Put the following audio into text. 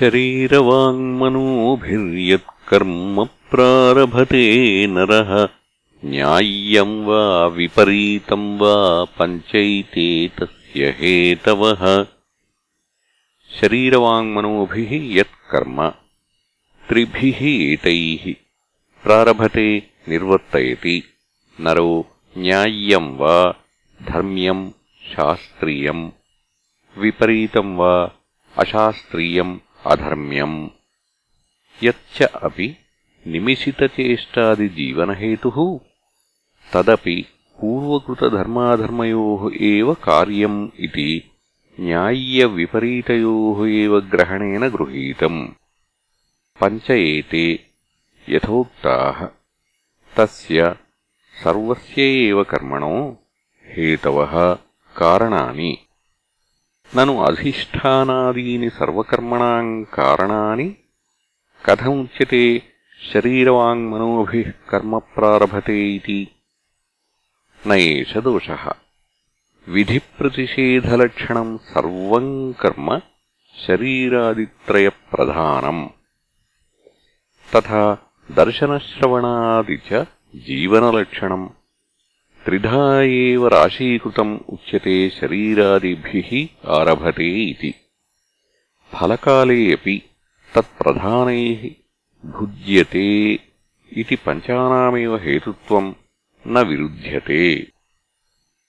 शरीरवाङ्मनोभिर्यत्कर्म प्रारभते नरः। न्याय्यम् वा विपरीतम् वा पञ्चैते तस्य हेतवः। शरीरवाङ्मनोभिः यत्कर्म। त्रिभिः एतैः प्रारभते निर्वर्तयति। नरो न्याय्यम् वा धर्म्यम् शास्त्रीयम् विपरीतम् वा अशास्त्रीयम् अधर्म्यम् यच्च अपि निमिषितचेष्टादिजीवनहेतुः तदपि पूर्वकृतधर्माधर्मयोः एव कार्यम् इति न्याय्यविपरीतयोः एव ग्रहणेन गृहीतम् पञ्च एते यथोक्ताः तस्य सर्वस्य एव कर्मणो हेतवः कारणानि నను అధిష్టానాదీని సర్వకర్మణాం కారణాని కథముచ్యతే శరీరవాంగ్మనోభి కర్మ ప్రారభతే ఇది. నేష దోష. విధిప్రతిషేధలక్షణం సర్వం కర్మ శరీరాదిత్రయప్రధానం. తథా దర్శనశ్రవణాది చ జీవనలక్షణం త్రిధా एव రాశీకృతం ఉచ్యతే శరీరాదిభిః ఆరభతే ఇతి ఫలకాలే అపి తత్ప్రధానైః భుజ్యతే ఇది పంచానామేవ హేతుత్వం న విరుధ్యతే।